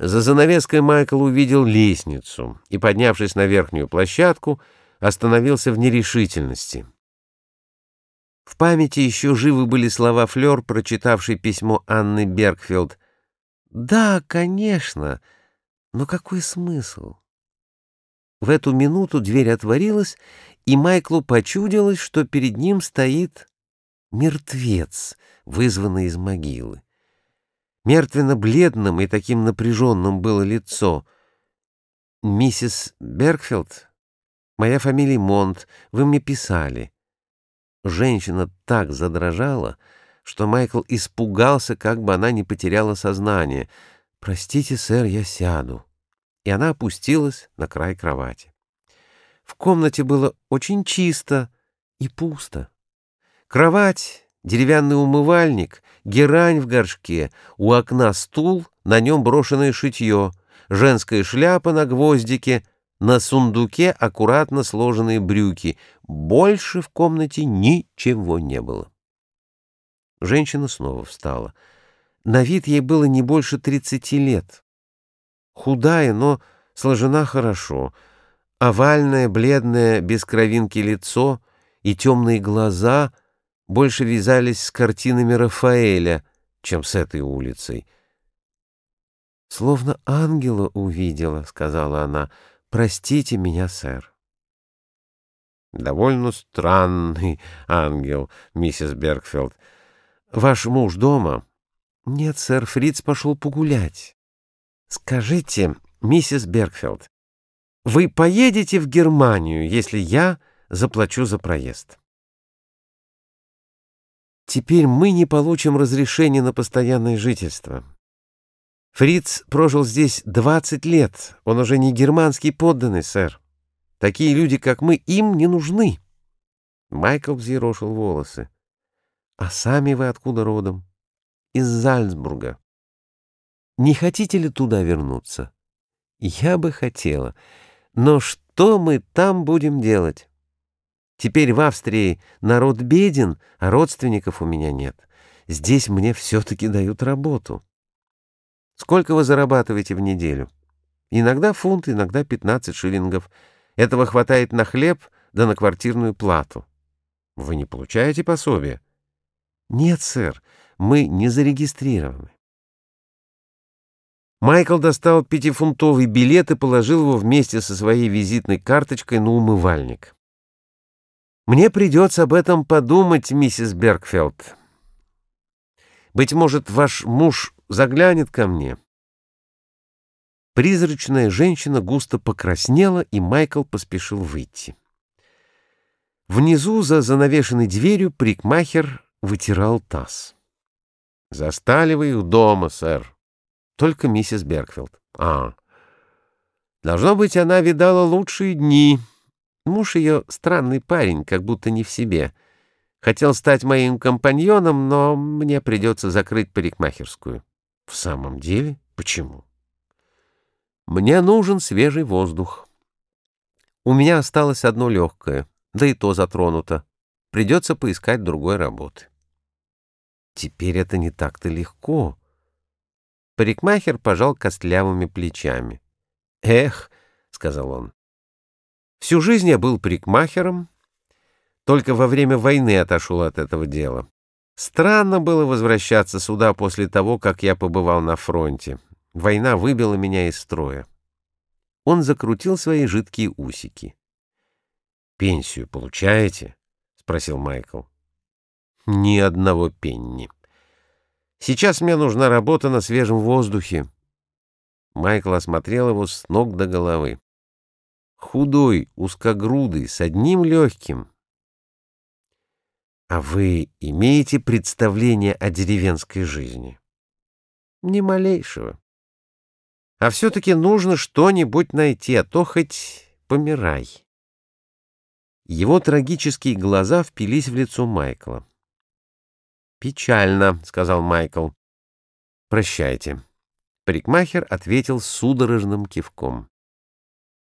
За занавеской Майкл увидел лестницу и, поднявшись на верхнюю площадку, остановился в нерешительности. В памяти еще живы были слова Флёр, прочитавшей письмо Анны Бергфилд. «Да, конечно, но какой смысл?» В эту минуту дверь отворилась, и Майклу почудилось, что перед ним стоит мертвец, вызванный из могилы. Мертвенно-бледным и таким напряженным было лицо. «Миссис Бергфилд? Моя фамилия Монт. Вы мне писали». Женщина так задрожала, что Майкл испугался, как бы она не потеряла сознание. «Простите, сэр, я сяду». И она опустилась на край кровати. В комнате было очень чисто и пусто. Кровать, деревянный умывальник, герань в горшке, у окна стул, на нем брошенное шитье, женская шляпа на гвоздике, на сундуке аккуратно сложенные брюки. Больше в комнате ничего не было. Женщина снова встала. На вид ей было не больше тридцати лет. Худая, но сложена хорошо. Овальное, бледное, без кровинки лицо и темные глаза — больше вязались с картинами Рафаэля, чем с этой улицей. «Словно ангела увидела», — сказала она. «Простите меня, сэр». «Довольно странный ангел, миссис Бергфилд. Ваш муж дома?» «Нет, сэр, Фриц пошел погулять». «Скажите, миссис Бергфилд, вы поедете в Германию, если я заплачу за проезд?» Теперь мы не получим разрешения на постоянное жительство. Фриц прожил здесь 20 лет. Он уже не германский подданный, сэр. Такие люди, как мы, им не нужны. Майкл взъерошил волосы. А сами вы откуда родом? Из Зальцбурга. Не хотите ли туда вернуться? Я бы хотела. Но что мы там будем делать? Теперь в Австрии народ беден, а родственников у меня нет. Здесь мне все-таки дают работу. Сколько вы зарабатываете в неделю? Иногда фунт, иногда 15 шиллингов. Этого хватает на хлеб да на квартирную плату. Вы не получаете пособие? Нет, сэр, мы не зарегистрированы. Майкл достал пятифунтовый билет и положил его вместе со своей визитной карточкой на умывальник. Мне придется об этом подумать, миссис Бергфелд. Быть может, ваш муж заглянет ко мне. Призрачная женщина густо покраснела, и Майкл поспешил выйти. Внизу, за занавешенной дверью, прикмахер вытирал таз. «Застали вы их дома, сэр. Только миссис Бергфилд. А, должно быть, она видала лучшие дни». Муж ее странный парень, как будто не в себе. Хотел стать моим компаньоном, но мне придется закрыть парикмахерскую. В самом деле? Почему? Мне нужен свежий воздух. У меня осталось одно легкое, да и то затронуто. Придется поискать другой работы. Теперь это не так-то легко. Парикмахер пожал костлявыми плечами. «Эх», — сказал он, Всю жизнь я был парикмахером, только во время войны отошел от этого дела. Странно было возвращаться сюда после того, как я побывал на фронте. Война выбила меня из строя. Он закрутил свои жидкие усики. «Пенсию получаете?» — спросил Майкл. «Ни одного пенни. Сейчас мне нужна работа на свежем воздухе». Майкл осмотрел его с ног до головы худой, узкогрудый, с одним легким. А вы имеете представление о деревенской жизни? Ни малейшего. А все-таки нужно что-нибудь найти, а то хоть помирай. Его трагические глаза впились в лицо Майкла. «Печально», — сказал Майкл. «Прощайте». Парикмахер ответил судорожным кивком.